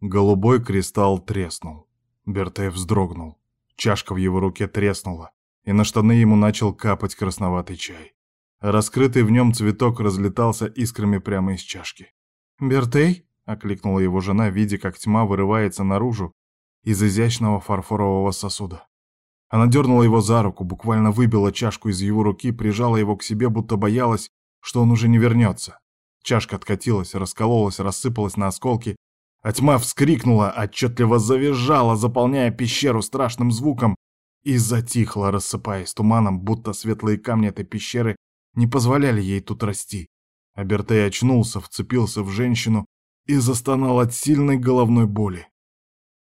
Голубой кристалл треснул. Бертей вздрогнул. Чашка в его руке треснула, и на штаны ему начал капать красноватый чай. Раскрытый в нем цветок разлетался искрами прямо из чашки. «Бертей?» — окликнула его жена, видя, как тьма вырывается наружу из изящного фарфорового сосуда. Она дернула его за руку, буквально выбила чашку из его руки, прижала его к себе, будто боялась, что он уже не вернется. Чашка откатилась, раскололась, рассыпалась на осколки, а тьма вскрикнула, отчетливо завизжала, заполняя пещеру страшным звуком, и затихла, рассыпаясь туманом, будто светлые камни этой пещеры не позволяли ей тут расти. Абертей очнулся, вцепился в женщину и застонал от сильной головной боли.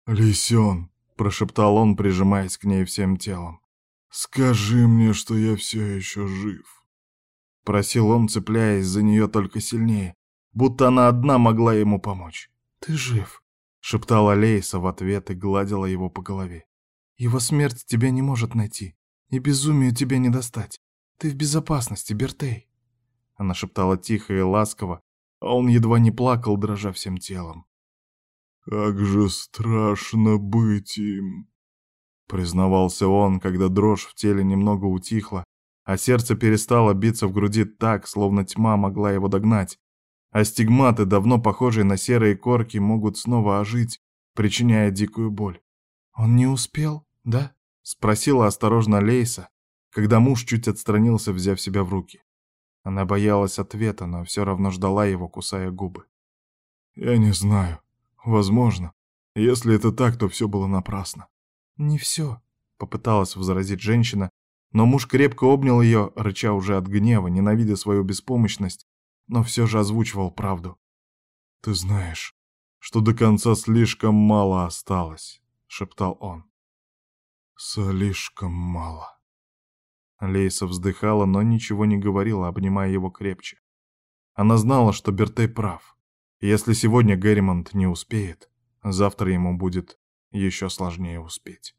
«Лисен», — прошептал он, прижимаясь к ней всем телом, — «скажи мне, что я все еще жив». Просил он, цепляясь за нее только сильнее, будто она одна могла ему помочь. «Ты жив», — шептала Лейса в ответ и гладила его по голове. «Его смерть тебя не может найти, и безумию тебя не достать. Ты в безопасности, Бертей». Она шептала тихо и ласково, а он едва не плакал, дрожа всем телом. «Как же страшно быть им!» Признавался он, когда дрожь в теле немного утихла, а сердце перестало биться в груди так, словно тьма могла его догнать, а стигматы, давно похожие на серые корки, могут снова ожить, причиняя дикую боль. «Он не успел, да?» — спросила осторожно Лейса, когда муж чуть отстранился, взяв себя в руки. Она боялась ответа, но все равно ждала его, кусая губы. «Я не знаю. Возможно. Если это так, то все было напрасно». «Не все», — попыталась возразить женщина, но муж крепко обнял ее, рыча уже от гнева, ненавидя свою беспомощность, но все же озвучивал правду. «Ты знаешь, что до конца слишком мало осталось», — шептал он. «Слишком мало». Лейса вздыхала, но ничего не говорила, обнимая его крепче. Она знала, что Бертей прав. Если сегодня Герримонт не успеет, завтра ему будет еще сложнее успеть.